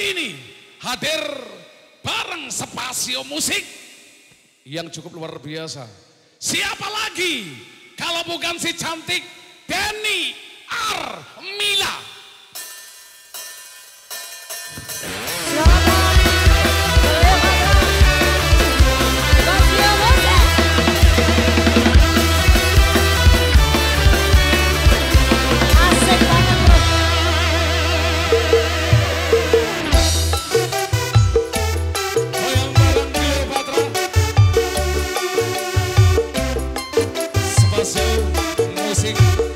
kali ini hadir bareng Spasio Musik yang cukup luar biasa. Siapa lagi kalau bukan si cantik Denny Armila. classic.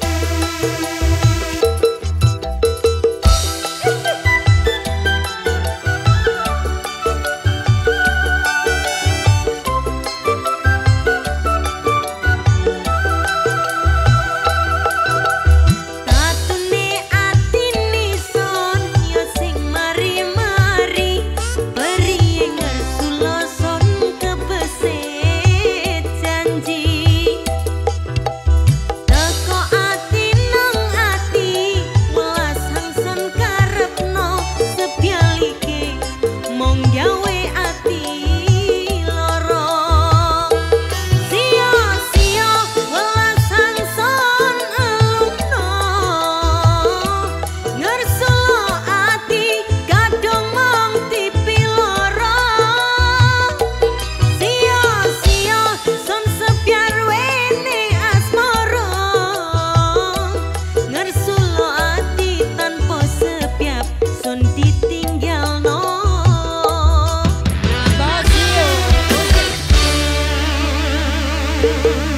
Música